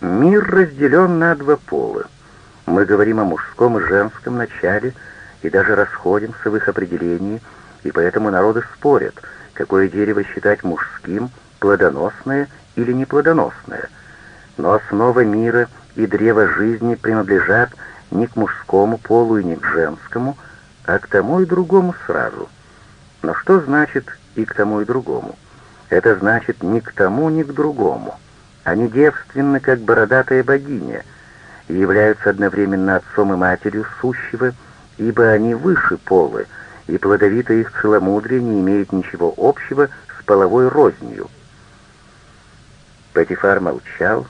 Мир разделен на два пола. Мы говорим о мужском и женском начале и даже расходимся в их определении, и поэтому народы спорят, какое дерево считать мужским, плодоносное или неплодоносное. Но основа мира и древо жизни принадлежат не к мужскому полу и не к женскому, а к тому и другому сразу. Но что значит «и к тому и другому»? Это значит ни к тому, ни к другому. Они девственны, как бородатая богиня, и являются одновременно отцом и матерью сущего, ибо они выше полы, и плодовитое их целомудрие не имеет ничего общего с половой рознью. Патифар молчал,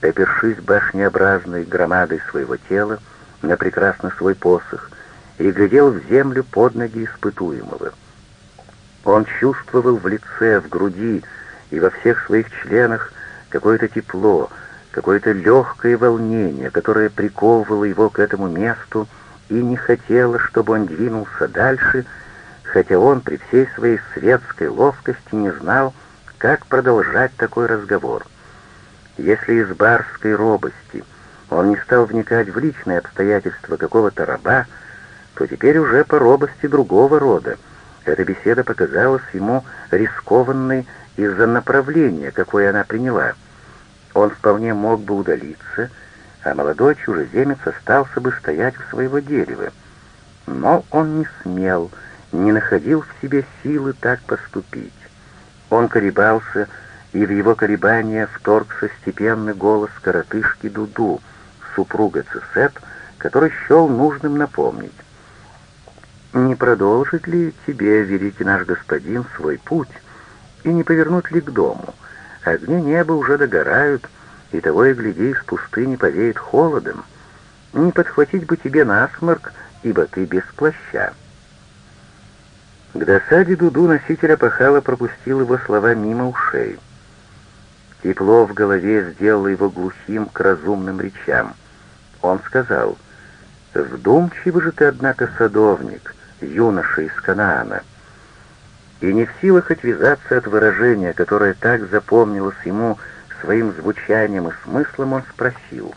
опершись башнеобразной громадой своего тела на прекрасно свой посох, и глядел в землю под ноги испытуемого. Он чувствовал в лице, в груди и во всех своих членах какое-то тепло, какое-то легкое волнение, которое приковывало его к этому месту и не хотело, чтобы он двинулся дальше, хотя он при всей своей светской ловкости не знал, как продолжать такой разговор. Если из барской робости он не стал вникать в личные обстоятельства какого-то раба, то теперь уже по робости другого рода — эта беседа показалась ему рискованной из-за направления, какое она приняла. Он вполне мог бы удалиться, а молодой чужеземец остался бы стоять у своего дерева. Но он не смел, не находил в себе силы так поступить. Он колебался, и в его колебания вторгся степенный голос коротышки Дуду, супруга Цесет, который счел нужным напомнить. Не продолжит ли тебе, великий наш господин, свой путь, и не повернуть ли к дому? Огни неба уже догорают, и того и гляди, из пустыни повеет холодом. Не подхватить бы тебе насморк, ибо ты без плаща. К досаде Дуду носителя пахала пропустил его слова мимо ушей. Тепло в голове сделало его глухим к разумным речам. Он сказал, «Вдумчивый же ты, однако, садовник, юноша из Канаана. И не в силах отвязаться от выражения, которое так запомнилось ему своим звучанием и смыслом, он спросил,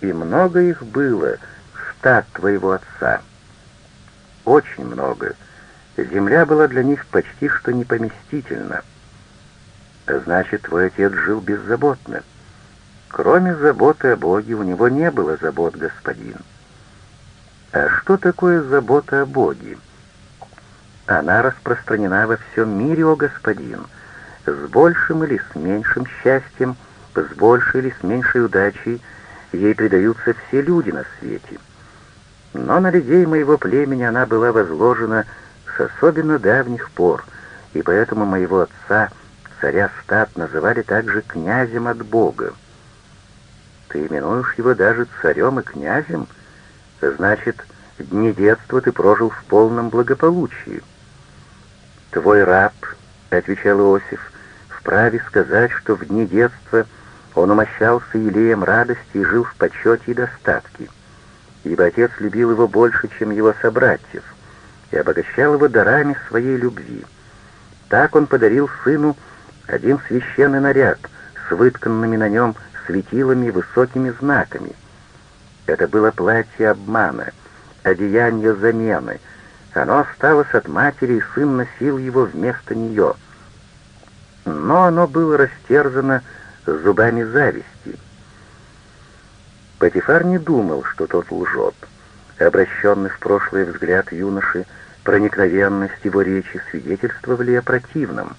«И много их было, стад твоего отца?» «Очень много. Земля была для них почти что непоместительна». «Значит, твой отец жил беззаботно». Кроме заботы о Боге у него не было забот, господин. А что такое забота о Боге? Она распространена во всем мире, о господин, с большим или с меньшим счастьем, с большей или с меньшей удачей ей предаются все люди на свете. Но на людей моего племени она была возложена с особенно давних пор, и поэтому моего отца, царя стат, называли также князем от Бога. Ты именуешь его даже царем и князем — Значит, дни детства ты прожил в полном благополучии. Твой раб, — отвечал Иосиф, — вправе сказать, что в дни детства он умощался елеем радости и жил в почете и достатке, ибо отец любил его больше, чем его собратьев, и обогащал его дарами своей любви. Так он подарил сыну один священный наряд с вытканными на нем светилами и высокими знаками — это было платье обмана, одеяние замены. Оно осталось от матери, и сын носил его вместо нее. Но оно было растерзано зубами зависти. Патифар не думал, что тот лжет. Обращенный в прошлое взгляд юноши, проникновенность его речи свидетельствовали о противном.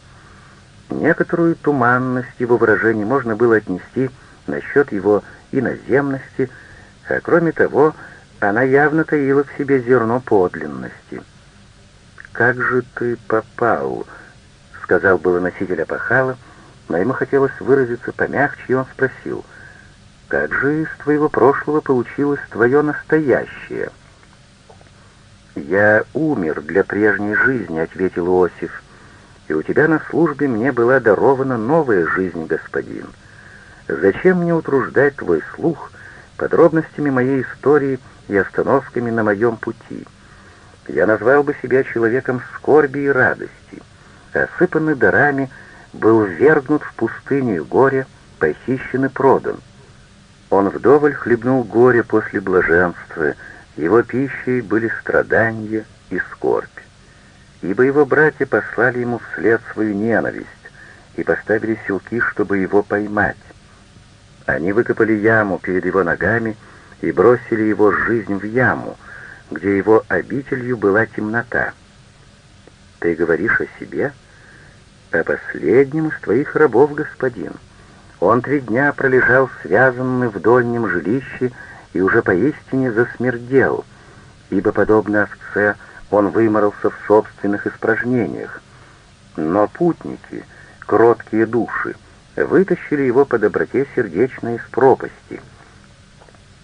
Некоторую туманность его выражений можно было отнести насчет его иноземности, а кроме того, она явно таила в себе зерно подлинности. «Как же ты попал?» — сказал было носитель опахала, но ему хотелось выразиться помягче, и он спросил, «Как же из твоего прошлого получилось твое настоящее?» «Я умер для прежней жизни», — ответил Иосиф, «и у тебя на службе мне была дарована новая жизнь, господин. Зачем мне утруждать твой слух?» подробностями моей истории и остановками на моем пути. Я назвал бы себя человеком скорби и радости, осыпанный дарами, был ввергнут в пустыню горя, похищен и продан. Он вдоволь хлебнул горе после блаженства, его пищей были страдания и скорбь. Ибо его братья послали ему вслед свою ненависть и поставили силки, чтобы его поймать. Они выкопали яму перед его ногами и бросили его жизнь в яму, где его обителью была темнота. Ты говоришь о себе? О последнем из твоих рабов, господин. Он три дня пролежал связанный в дольнем жилище и уже поистине засмердел, ибо, подобно овце, он выморался в собственных испражнениях. Но путники, кроткие души, вытащили его по доброте сердечной из пропасти.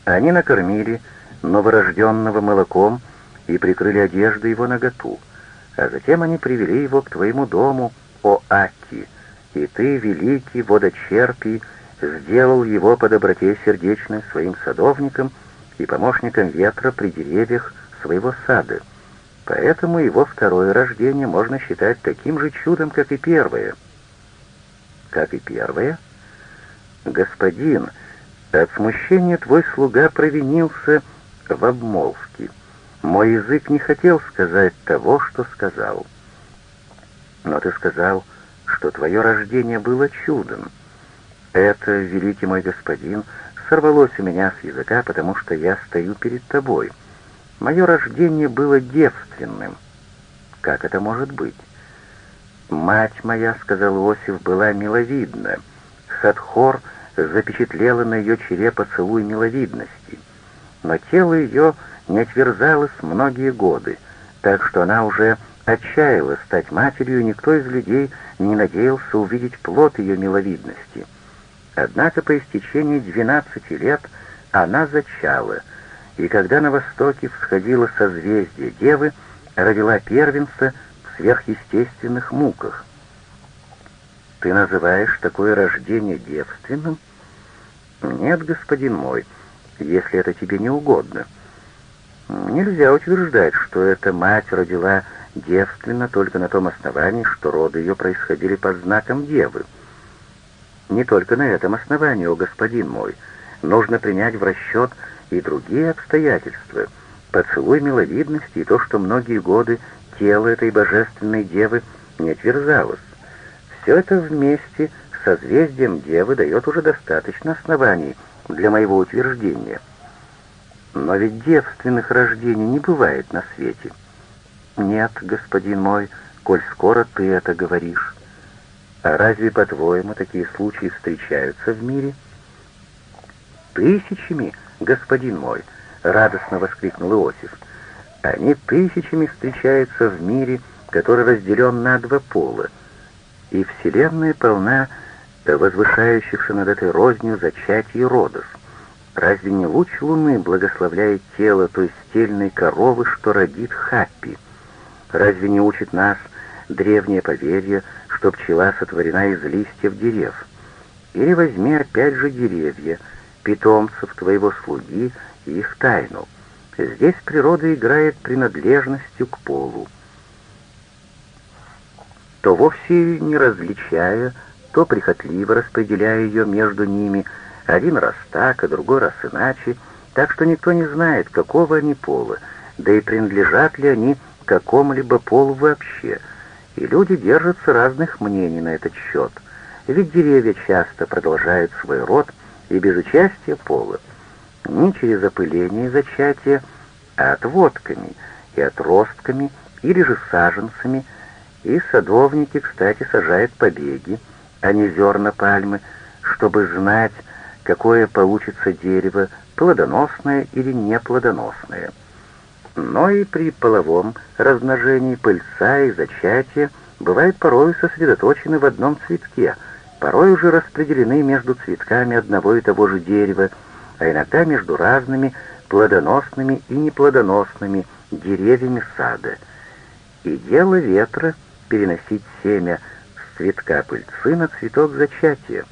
Они накормили новорожденного молоком и прикрыли одежды его наготу, а затем они привели его к твоему дому, о Аки, и ты, великий водочерпий, сделал его по доброте сердечной своим садовником и помощником ветра при деревьях своего сада. Поэтому его второе рождение можно считать таким же чудом, как и первое. Как и первое? Господин, от смущения твой слуга провинился в обмолвке. Мой язык не хотел сказать того, что сказал. Но ты сказал, что твое рождение было чудом. Это, великий мой господин, сорвалось у меня с языка, потому что я стою перед тобой. Мое рождение было девственным. Как это может быть? Мать моя, — сказал Иосиф, — была миловидна. Хатхор запечатлела на ее чере поцелуй миловидности. Но тело ее не отверзалось многие годы, так что она уже отчаялась стать матерью, и никто из людей не надеялся увидеть плод ее миловидности. Однако по истечении двенадцати лет она зачала, и когда на востоке всходило созвездие Девы, родила первенца в сверхъестественных муках. Ты называешь такое рождение девственным? Нет, господин мой, если это тебе не угодно. Нельзя утверждать, что эта мать родила девственно только на том основании, что роды ее происходили под знаком девы. Не только на этом основании, о господин мой, нужно принять в расчет и другие обстоятельства, поцелуй миловидности и то, что многие годы тело этой божественной девы не отверзалось. Все это вместе созвездием девы дает уже достаточно оснований для моего утверждения. Но ведь девственных рождений не бывает на свете. «Нет, господин мой, коль скоро ты это говоришь. А разве, по-твоему, такие случаи встречаются в мире?» «Тысячами, господин мой!» — радостно воскликнул Иосиф. «Они тысячами встречаются в мире, который разделен на два пола, и Вселенная полна возвышающихся над этой рознью зачатий родов. Разве не луч луны благословляет тело той стельной коровы, что родит Хаппи?» Разве не учит нас древнее поверье, что пчела сотворена из листьев дерев? Или возьми опять же деревья, питомцев твоего слуги и их тайну. Здесь природа играет принадлежностью к полу. То вовсе не различая, то прихотливо распределяя ее между ними, один раз так, а другой раз иначе, так что никто не знает, какого они пола, да и принадлежат ли они какому-либо полу вообще, и люди держатся разных мнений на этот счет, ведь деревья часто продолжают свой род и без участия пола, не через опыление и зачатие, а отводками и отростками или же саженцами, и садовники, кстати, сажают побеги, а не зерна пальмы, чтобы знать, какое получится дерево, плодоносное или неплодоносное но и при половом размножении пыльца и зачатия бывают порой сосредоточены в одном цветке, порой уже распределены между цветками одного и того же дерева, а иногда между разными плодоносными и неплодоносными деревьями сада. И дело ветра — переносить семя цветка пыльцы на цветок зачатия.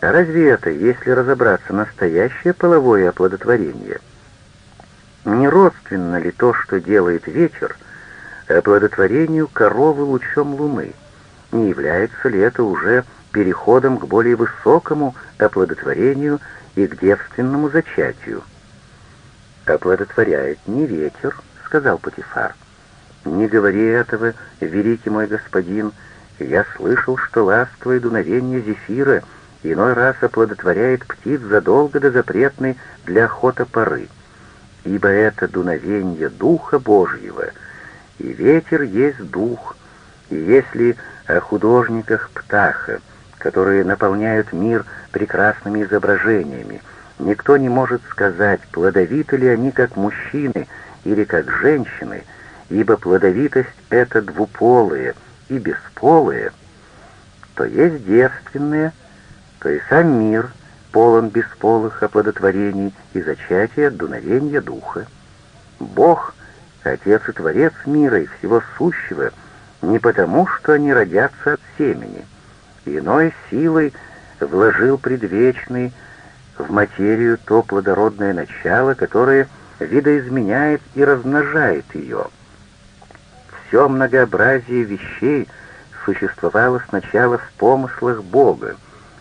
А разве это, если разобраться, настоящее половое оплодотворение — не родственно ли то, что делает ветер, оплодотворению коровы лучом луны? Не является ли это уже переходом к более высокому оплодотворению и к девственному зачатию. «Оплодотворяет не ветер», — сказал Патифар. «Не говори этого, великий мой господин, я слышал, что ласковое дуновение зефира иной раз оплодотворяет птиц задолго до запретной для охоты поры, ибо это дуновение Духа Божьего, и ветер есть Дух, и если о художниках Птаха, которые наполняют мир прекрасными изображениями, никто не может сказать, плодовиты ли они как мужчины или как женщины, ибо плодовитость — это двуполые и бесполые, то есть девственные, то и сам мир полон бесполых оплодотворений и зачатия дуновения духа. Бог, Отец и Творец мира и всего сущего — не потому, что они родятся от семени. Иной силой вложил предвечный в материю то плодородное начало, которое видоизменяет и размножает ее. Все многообразие вещей существовало сначала в помыслах Бога,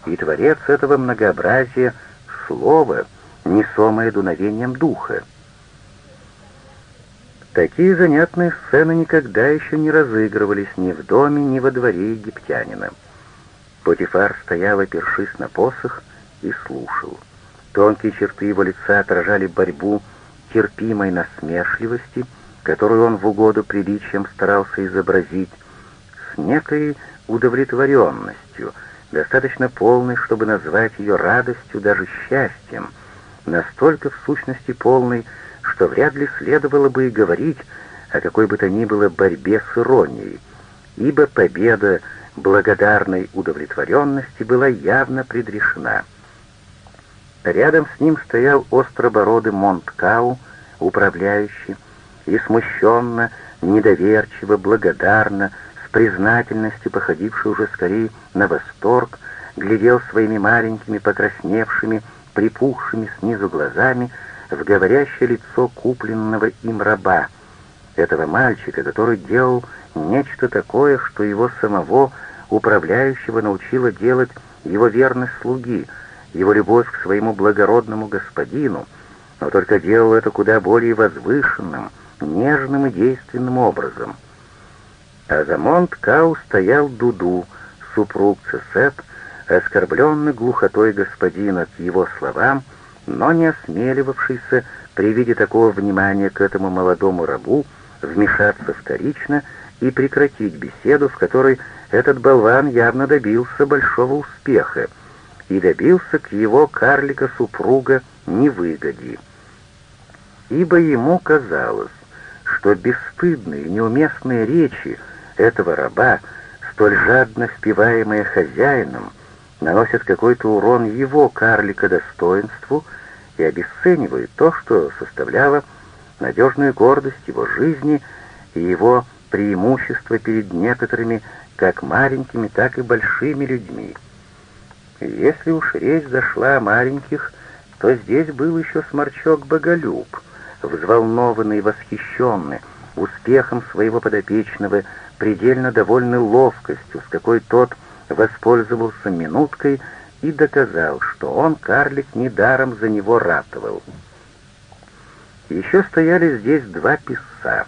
и Творец этого многообразия — Слово, несомое дуновением Духа. Такие занятные сцены никогда еще не разыгрывались ни в доме, ни во дворе египтянина. Потифар стоял, опершись на посох, и слушал. Тонкие черты его лица отражали борьбу терпимой насмешливости, которую он в угоду приличиям старался изобразить, с некой удовлетворенностью, достаточно полной, чтобы назвать ее радостью, даже счастьем, настолько в сущности полной, что вряд ли следовало бы и говорить о какой бы то ни было борьбе с иронией, ибо победа благодарной удовлетворенности была явно предрешена. Рядом с ним стоял остробородый Монткау, управляющий, и смущенно, недоверчиво, благодарно, с признательностью, походивший уже скорее на восторг, глядел своими маленькими, покрасневшими, припухшими снизу глазами в говорящее лицо купленного им раба, этого мальчика, который делал нечто такое, что его самого управляющего научила делать его верность слуги, его любовь к своему благородному господину, но только делал это куда более возвышенным, нежным и действенным образом. А за Монт Кау стоял Дуду, супруг Цесет, оскорбленный глухотой господина к его словам, но не осмеливавшийся при виде такого внимания к этому молодому рабу вмешаться вторично и прекратить беседу, в которой этот болван явно добился большого успеха и добился к его карлика-супруга невыгоди. Ибо ему казалось, что бесстыдные и неуместные речи этого раба, столь жадно впиваемые хозяином, наносят какой-то урон его карлика достоинству и обесценивают то, что составляло надежную гордость его жизни и его преимущество перед некоторыми как маленькими, так и большими людьми. Если уж речь зашла о маленьких, то здесь был еще сморчок Боголюб, взволнованный и восхищенный успехом своего подопечного, предельно довольный ловкостью, с какой тот воспользовался минуткой и доказал, что он, карлик, недаром за него ратовал. Еще стояли здесь два писца.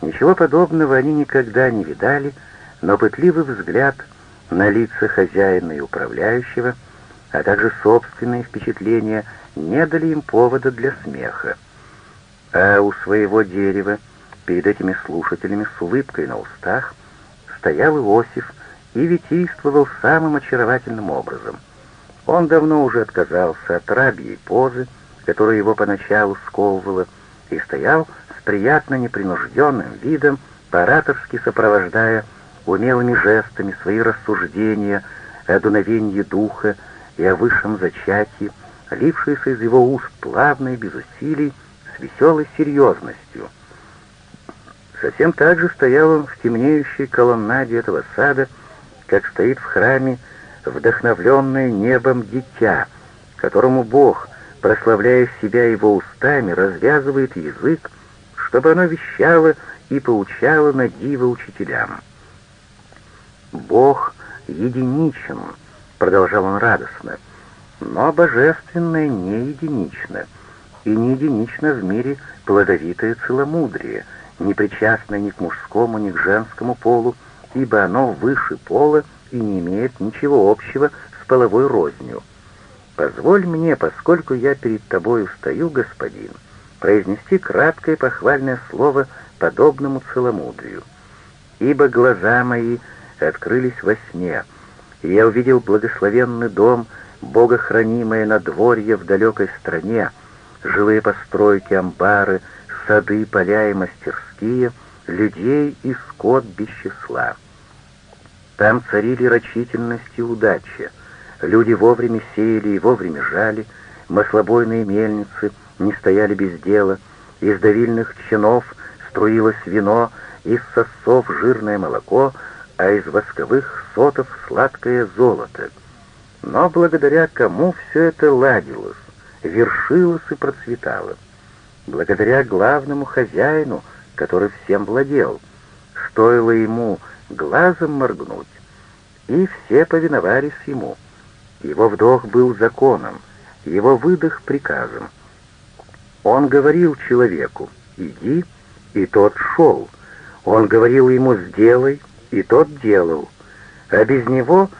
Ничего подобного они никогда не видали, но пытливый взгляд на лица хозяина и управляющего, а также собственные впечатления не дали им повода для смеха. А у своего дерева, перед этими слушателями с улыбкой на устах, стоял Иосиф и витийствовал самым очаровательным образом. Он давно уже отказался от рабьей позы, которая его поначалу сковывала, и стоял с приятно непринужденным видом, по-ораторски сопровождая умелыми жестами свои рассуждения о дуновении духа и о высшем зачатии, лившиеся из его уст плавно и без усилий, веселой серьезностью. Совсем так же стоял он в темнеющей колоннаде этого сада, как стоит в храме вдохновленное небом дитя, которому Бог, прославляя себя его устами, развязывает язык, чтобы оно вещало и поучало на диво учителям. Бог единичен, продолжал он радостно, но божественное не единично, и не единично в мире плодовитое целомудрие, не причастное ни к мужскому, ни к женскому полу, ибо оно выше пола и не имеет ничего общего с половой рознью. Позволь мне, поскольку я перед тобою стою, господин, произнести краткое похвальное слово подобному целомудрию. Ибо глаза мои открылись во сне, и я увидел благословенный дом, богохранимое надворье в далекой стране, жилые постройки, амбары, сады, поля и мастерские, людей и скот без числа. Там царили рачительность и удача, люди вовремя сеяли и вовремя жали, маслобойные мельницы не стояли без дела, из давильных чинов струилось вино, из сосов жирное молоко, а из восковых сотов сладкое золото. Но благодаря кому все это ладилось, вершилось и процветало? Благодаря главному хозяину, который всем владел. Стоило ему глазом моргнуть, и все повиновались ему. Его вдох был законом, его выдох — приказом. Он говорил человеку «иди», и тот шел. Он говорил ему «сделай», и тот делал. А без него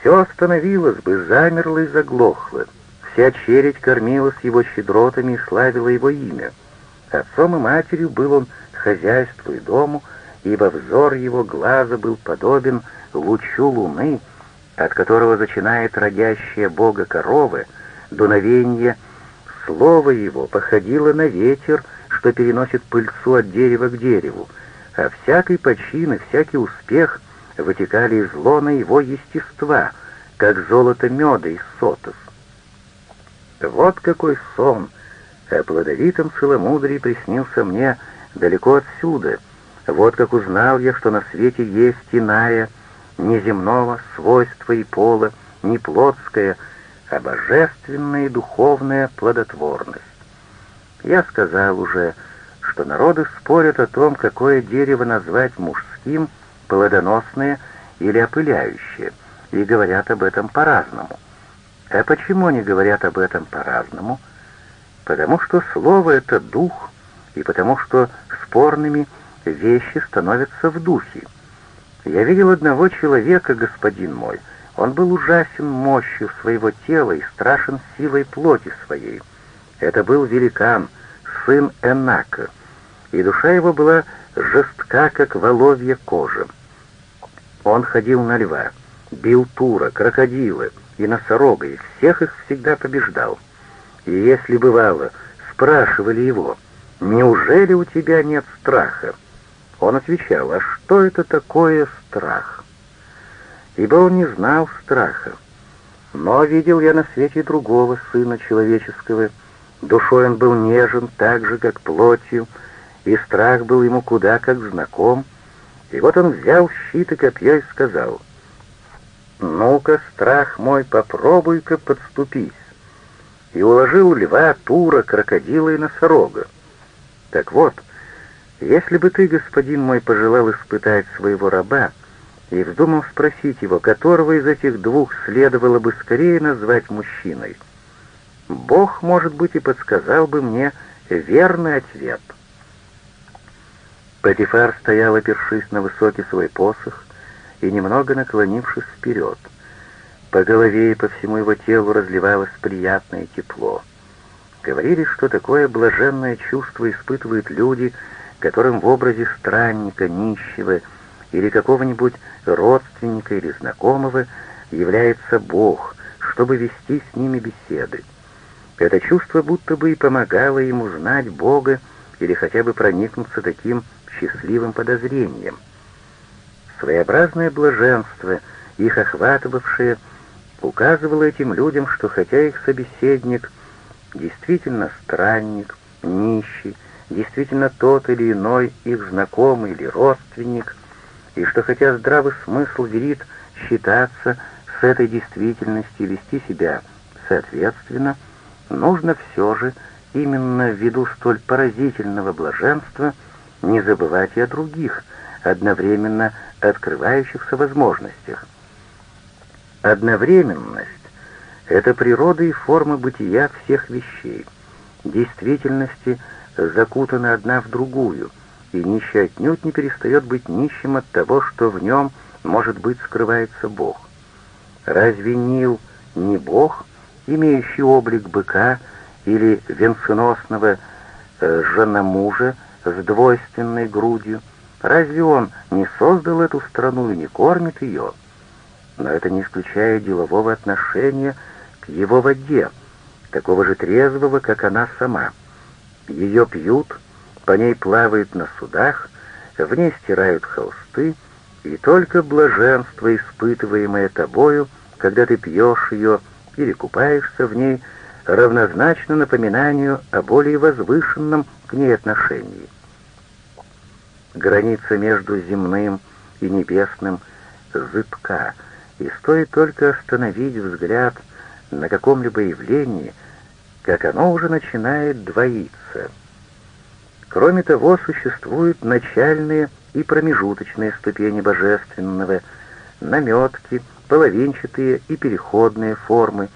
все остановилось бы, замерло и заглохло. Вся чередь кормилась его щедротами и славила его имя. Отцом и матерью был он хозяйству и дому, ибо взор его глаза был подобен лучу луны, от которого начинает родящая Бога коровы, дуновение, слово его походило на ветер, что переносит пыльцу от дерева к дереву, а всякий почин и всякий успех вытекали из лона его естества, как золото меда из сотов. Вот какой сон о плодовитом целомудрии приснился мне далеко отсюда. Вот как узнал я, что на свете есть иная, неземного свойства и пола, не плотская, а божественная и духовная плодотворность. Я сказал уже, что народы спорят о том, какое дерево назвать мужским, плодоносное или опыляющее, и говорят об этом по-разному. А почему они говорят об этом по-разному? Потому что слово — это дух, и потому что спорными вещи становятся в духе. Я видел одного человека, господин мой. Он был ужасен мощью своего тела и страшен силой плоти своей. Это был великан, сын Энака, и душа его была жестка, как воловья кожа. Он ходил на льва, бил тура, крокодилы и носорога, и всех их всегда побеждал. И если бывало, спрашивали его, «Неужели у тебя нет страха?» Он отвечал, «А что это такое страх?» Ибо он не знал страха. Но видел я на свете другого сына человеческого. Душой он был нежен так же, как плотью, и страх был ему куда как знаком. И вот он взял щит и копье и сказал, «Ну-ка, страх мой, попробуй-ка подступись!» И уложил льва, тура, крокодила и носорога. Так вот, если бы ты, господин мой, пожелал испытать своего раба и вздумал спросить его, которого из этих двух следовало бы скорее назвать мужчиной, Бог, может быть, и подсказал бы мне верный ответ. Патифар стоял, опершись на высокий свой посох и немного наклонившись вперед. По голове и по всему его телу разливалось приятное тепло. Говорили, что такое блаженное чувство испытывают люди, которым в образе странника, нищего или какого-нибудь родственника или знакомого является Бог, чтобы вести с ними беседы. Это чувство будто бы и помогало ему знать Бога или хотя бы проникнуться таким счастливым подозрением. Своеобразное блаженство, их охватывавшее, указывало этим людям, что хотя их собеседник действительно странник, нищий, действительно тот или иной их знакомый или родственник, и что хотя здравый смысл верит считаться с этой действительностью и вести себя соответственно, нужно все же, именно ввиду столь поразительного блаженства, не забывать и о других, одновременно открывающихся возможностях. Одновременность — это природа и форма бытия всех вещей. Действительности закутаны одна в другую, и нищий отнюдь не перестает быть нищим от того, что в нем, может быть, скрывается Бог. Разве Нил не Бог, имеющий облик быка или венценосного э, женомужа с двойственной грудью? Разве он не создал эту страну и не кормит ее? Но это не исключает делового отношения к его воде, такого же трезвого, как она сама. Ее пьют, по ней плавают на судах, в ней стирают холсты, и только блаженство, испытываемое тобою, когда ты пьешь ее или купаешься в ней, равнозначно напоминанию о более возвышенном к ней отношении. Граница между земным и небесным зыбка, и стоит только остановить взгляд на каком-либо явлении, как оно уже начинает двоиться. Кроме того, существуют начальные и промежуточные ступени божественного, наметки, половинчатые и переходные формы,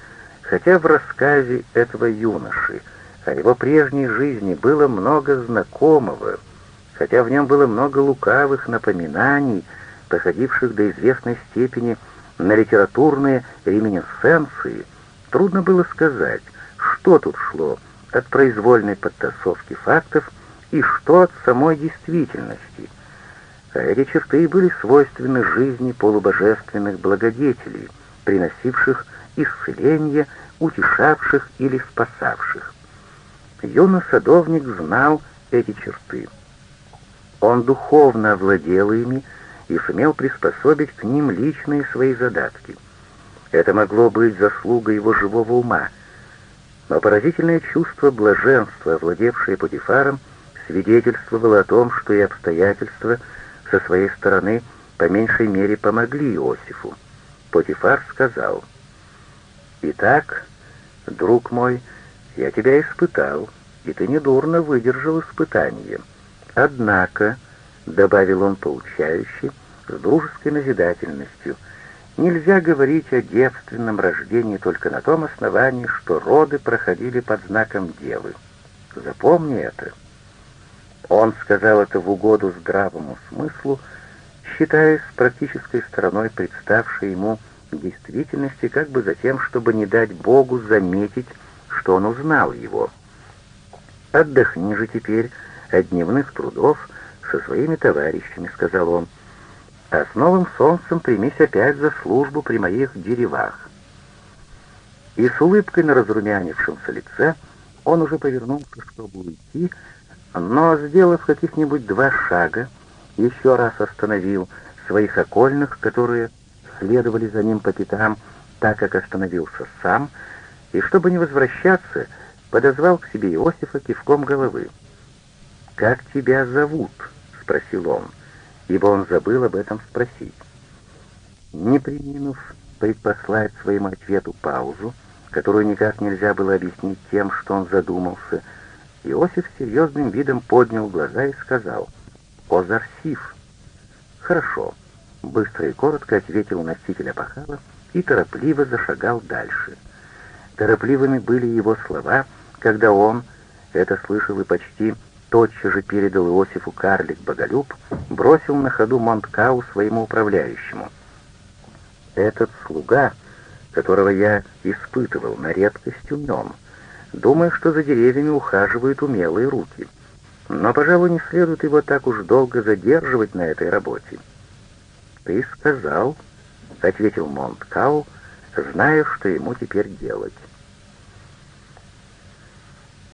хотя в рассказе этого юноши о его прежней жизни было много знакомого, хотя в нем было много лукавых напоминаний, доходивших до известной степени на литературные реминесценции, трудно было сказать, что тут шло от произвольной подтасовки фактов и что от самой действительности. А эти черты были свойственны жизни полубожественных благодетелей, приносивших исцеление, утешавших или спасавших. Юный садовник знал эти черты. Он духовно овладел ими и сумел приспособить к ним личные свои задатки. Это могло быть заслугой его живого ума, но поразительное чувство блаженства, овладевшее Путифаром, свидетельствовало о том, что и обстоятельства со своей стороны по меньшей мере помогли Иосифу. Потифар сказал, «Итак, друг мой, я тебя испытал, и ты недурно выдержал испытание». Однако, — добавил он поучающе, с дружеской назидательностью, — нельзя говорить о девственном рождении только на том основании, что роды проходили под знаком девы. Запомни это. Он сказал это в угоду здравому смыслу, считаясь практической стороной представшей ему действительности, как бы за тем, чтобы не дать Богу заметить, что он узнал его. «Отдохни же теперь от дневных трудов со своими товарищами», — сказал он. «А с новым солнцем примись опять за службу при моих деревах». И с улыбкой на разрумянившемся лице он уже повернулся, чтобы уйти, но, сделав каких-нибудь два шага, еще раз остановил своих окольных, которые следовали за ним по пятам, так как остановился сам, и, чтобы не возвращаться, подозвал к себе Иосифа кивком головы. «Как тебя зовут?» — спросил он, ибо он забыл об этом спросить. Не приминув предпослать своему ответу паузу, которую никак нельзя было объяснить тем, что он задумался, Иосиф серьезным видом поднял глаза и сказал «Озарсив». «Хорошо», — быстро и коротко ответил носитель опахала и торопливо зашагал дальше. Торопливыми были его слова, когда он, это слышал и почти тотчас же передал Иосифу карлик Боголюб, бросил на ходу Монткау своему управляющему. «Этот слуга, которого я испытывал, на редкость умен. Думаю, что за деревьями ухаживают умелые руки. Но, пожалуй, не следует его так уж долго задерживать на этой работе». «Ты сказал», — ответил Монткау, зная, что ему теперь делать.